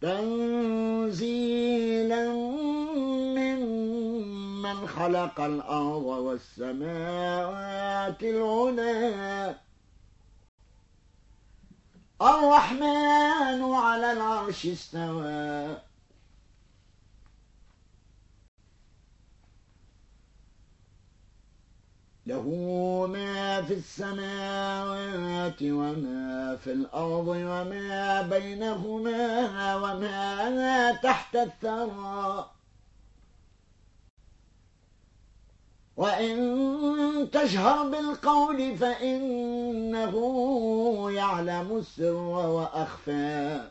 تنزيلا ممن خلق الأرض والسماوات العلى. الرحمن على العرش استوى. له ما في السماوات وما في الأرض وما بينهما وما تحت الثرى. وإن تجهر بالقول فإنه يعلم السر وأخفى.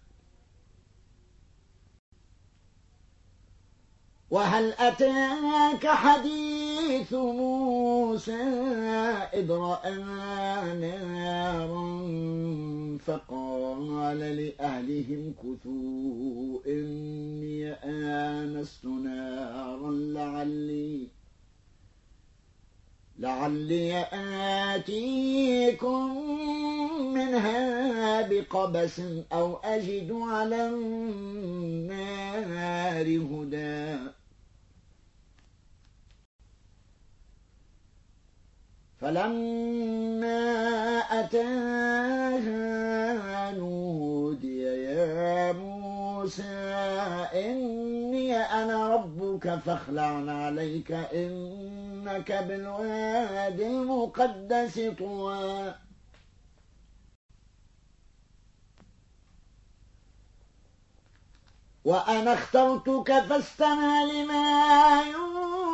وهل أتاك حديث موسى إذ رأى نارا فقال لأهلهم كثوا إني آنست نارا لعلي لعلي آتيكم منها بقبس أو أجد على النار هدى فلما أتاها نودي يا موسى إني أنا ربك فاخلع عليك إنك بالواد المقدس طوى. وأنا اخترتك فاستمع لما يوحى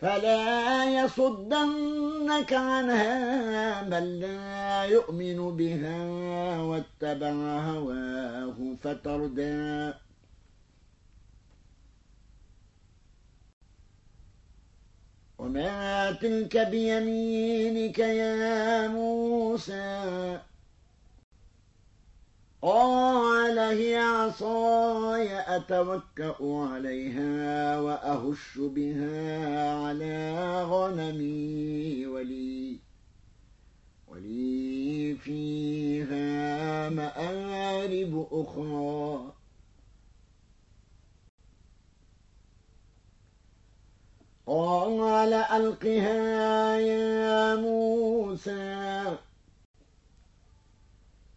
فلا يصدنك عنها من لا يؤمن بها واتبع هواه فتردى. وما تلك بيمينك يا موسى. قال هي عصاي أتوكأ عليها وأهش بها على غنمي ولي ولي فيها مآرب أخرى. قال ألقها يا موسى.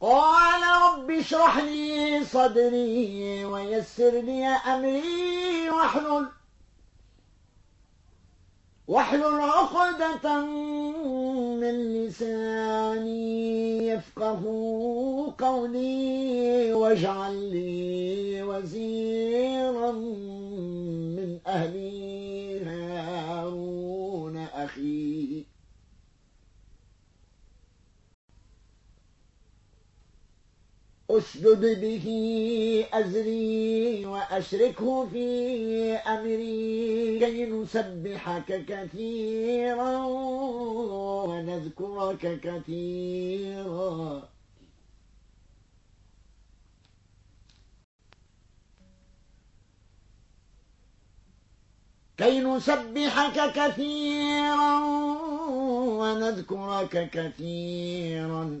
قال رب اشرح لي صدري ويسر لي أمري واحلل واحلل عقدة من لساني يفقه قولي واجعل لي وزيرا من أهلي هارون أخي أشدد به أزري وأشركه في أمري كي نسبحك كثيرا ونذكرك كثيرا. كي نسبحك كثيرا ونذكرك كثيرا.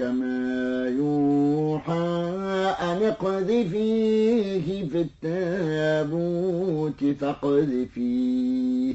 ما يوحى أن اقذفيه في التابوت فاقذفيه.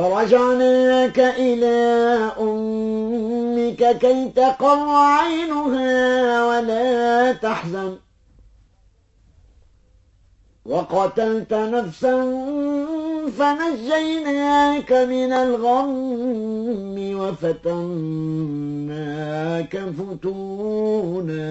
فرجعناك إلى أمك كي تقر عينها ولا تحزن. وقتلت نفسا فنجيناك من الغم وفتناك فتونا.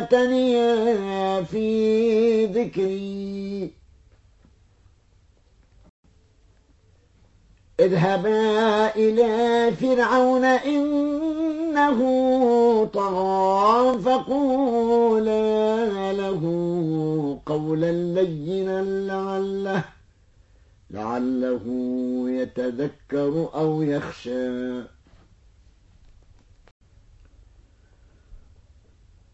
تنيا في ذكري. اذهبا إلى فرعون إنه طغى فقولا له قولا لينا لعله لعله يتذكر أو يخشى.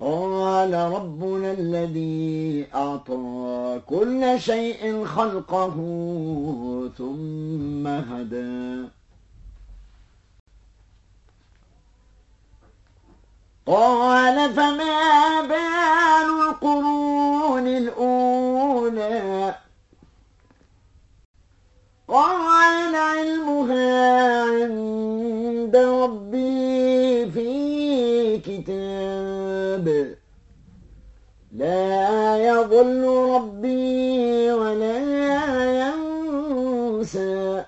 قال ربنا الذي أعطى كل شيء خلقه ثم هدى. قال فما بال القرون الأولى؟ قال يضل ربي ولا ينسى.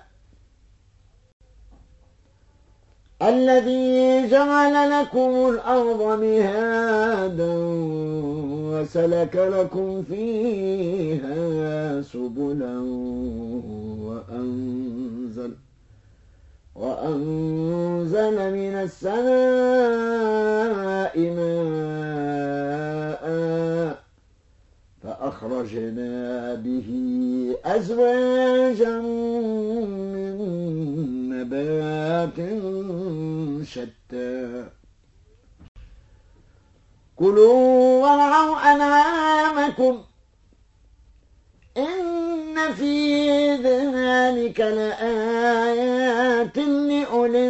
الذي جعل لكم الأرض مهادا وسلك لكم فيها سبلا وأنزل وأنزل من السماء ماء فأخرجنا به أزواجا من نبات شتى. كلوا وارعوا أنعامكم. إن في ذلك لآيات لأولي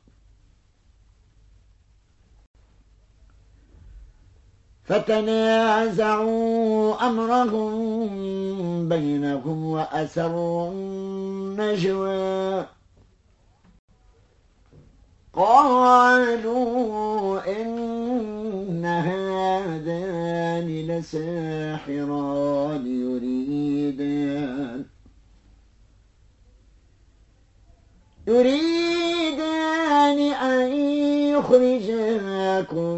فتنازعوا أمرهم بينهم وأسروا النجوى. قالوا إن هذان لساحران يريدان. يريدان أن يخرجاكم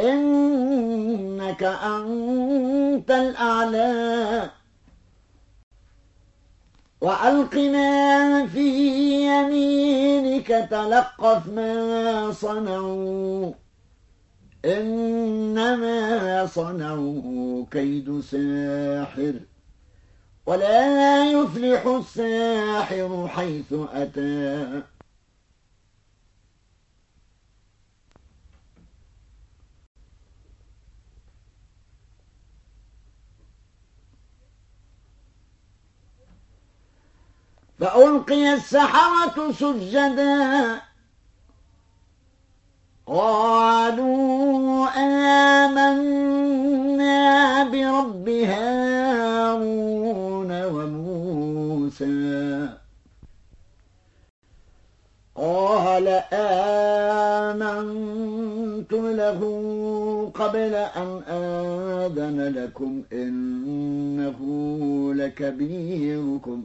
إنك أنت الأعلى. وألقنا في يمينك تلقف ما صنعوا. إنما صنعوا كيد ساحر. ولا يفلح الساحر حيث أتى. فألقي السحرة سجدا. قالوا آمنا برب هارون وموسى. قال آمنت له قبل أن آذن لكم إنه لكبيركم.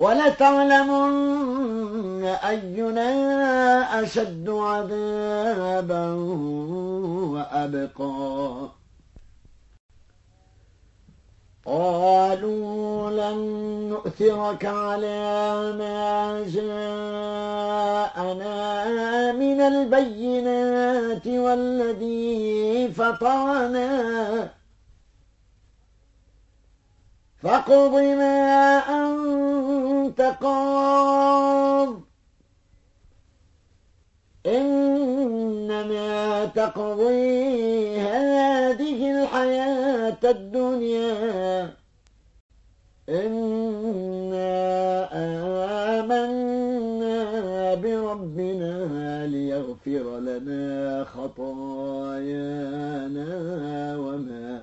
ولتعلمن أينا أشد عذابا وأبقى. قالوا لن نؤثرك على ما جاءنا من البينات والذي فطرنا. فاقض ما أنت قاض إنما تقضي هذه الحياة الدنيا. إنا آمنا بربنا ليغفر لنا خطايانا وما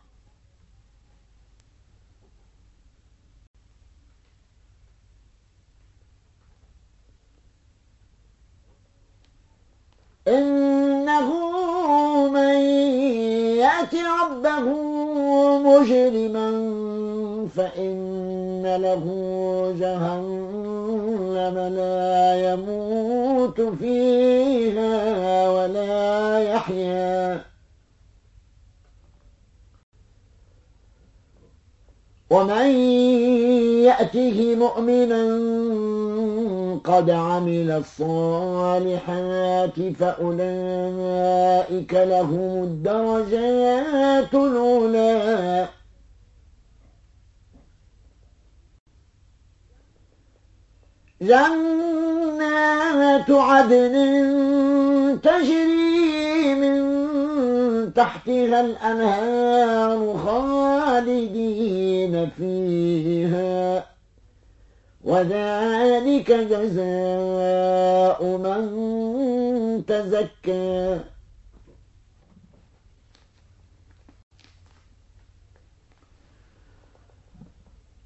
إنه من يأت ربه مجرما فإن له جهنم لا يموت فيها ولا يحيا. ومن يأته مؤمنا قد عمل الصالحات فأولئك لهم الدرجات الأولى. جنات عدن تجري من تحتها الأنهار خالدين فيها. وذلك جزاء من تزكى.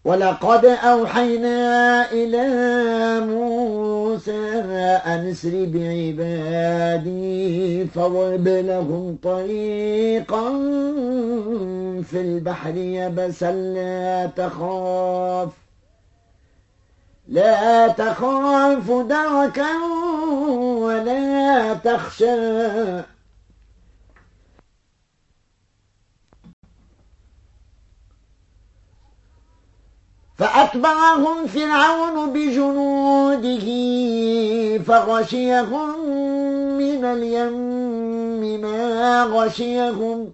ولقد أوحينا إلى موسى أن اسر بعبادي فاضرب لهم طريقا في البحر يبسا لا تخاف. لا تخاف دركا ولا تخشى. فأتبعهم فرعون بجنوده فغشيهم من اليم ما غشيهم.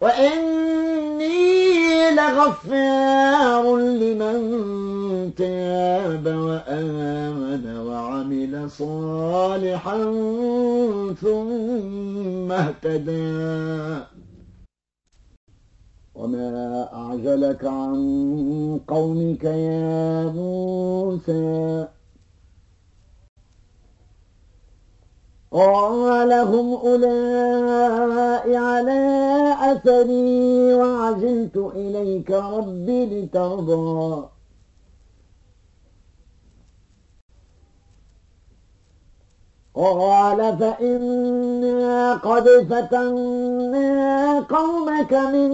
وإني لغفار لمن تاب وآمن وعمل صالحا ثم اهتدى وما أعجلك عن قومك يا موسى قال هم أولئك على أثري وعجلت إليك ربي لترضى. قال فإنا قد فتنا قومك من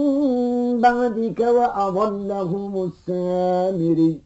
بعدك وأضلهم السامري.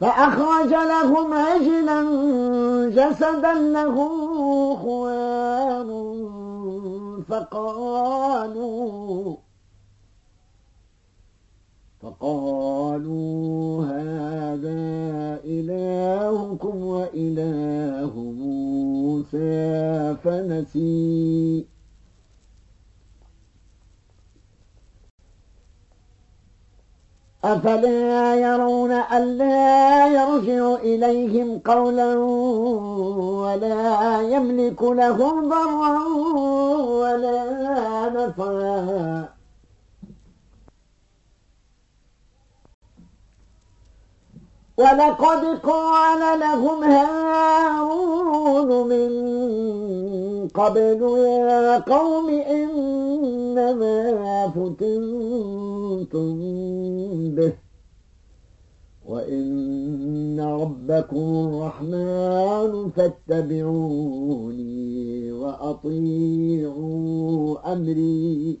فأخرج لهم عجلا جسدا له خوان فقالوا فقالوا هذا إلهكم وإله موسى فنسي أفلا يرون ألا يرجع إليهم قولا ولا يملك لهم ضرا ولا نفعا. ولقد قال لهم هارون من قبل يا قوم إنما فتنتم به وإن ربكم الرحمن فاتبعوني وأطيعوا أمري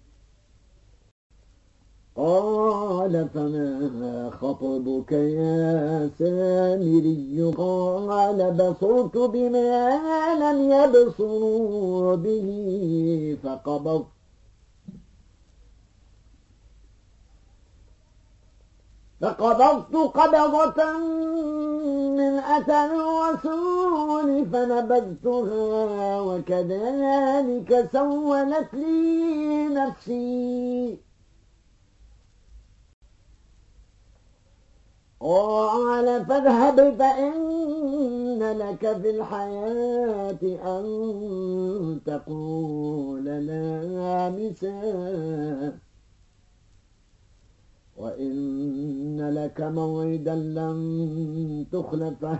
قال فما خطبك يا سامري؟ قال بصرت بما لم يبصروا به فقبضت. فقبضت قبضة من أثر الرسول فنبذتها وكذلك سولت لي نفسي. قال فاذهب فإن لك في الحياة أن تقول لا وإن لك موعدا لن تخلفه.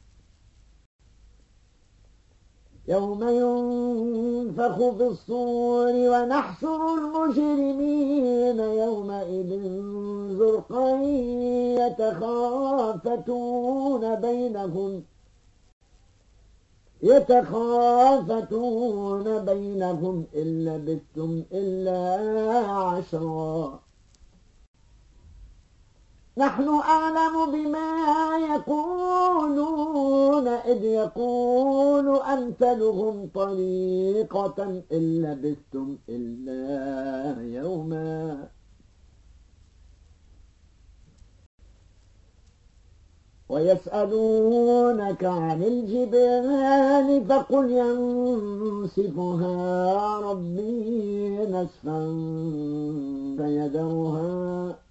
يوم ينفخ في الصور ونحشر المجرمين يومئذ زرقا يتخافتون بينهم. يتخافتون بينهم إن لبثتم إلا عشرا. نحن أعلم بما يقولون إذ يقول أمثلهم طريقة إن لبثتم إلا يوما. ويسألونك عن الجبال فقل ينسفها ربي نسفا فيذرها.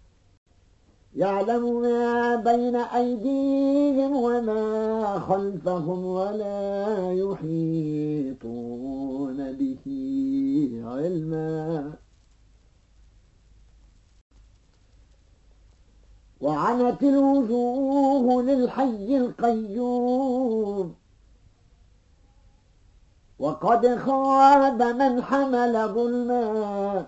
يعلم ما بين أيديهم وما خلفهم ولا يحيطون به علما. وعنت الوجوه للحي القيوم. وقد خاب من حمل ظلما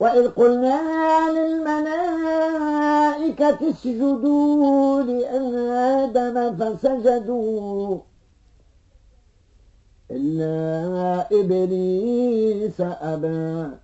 وإذ قلنا للملائكة اسجدوا لآدم فسجدوا. إلا إبليس أبى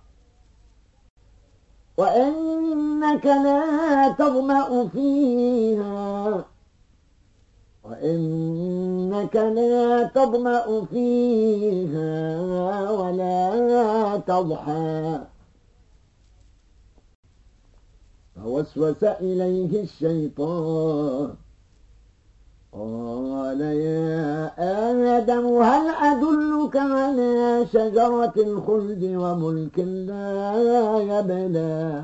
وإنك لا تظمأ فيها. وإنك لا تظمأ فيها ولا تضحى. فوسوس إليه الشيطان. قال يا آدم هل أدلك على شجرة الخلد وملك لا يبلى؟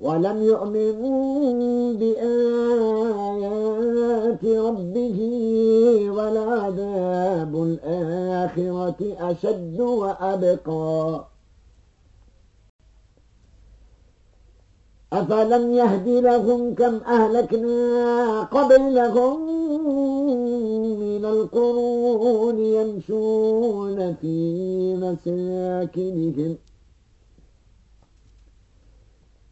ولم يؤمن بآيات ربه ولعذاب الآخرة أشد وأبقى. أفلم يهد لهم كم أهلكنا قبلهم من القرون يمشون في مساكنهم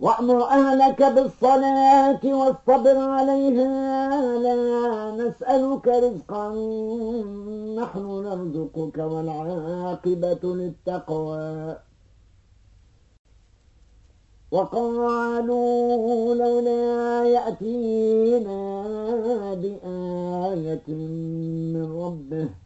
وأمر أهلك بالصلاة والصبر عليها. لا نسألك رزقا نحن نرزقك والعاقبة للتقوى. وقالوا لولا يأتينا بآية من ربه.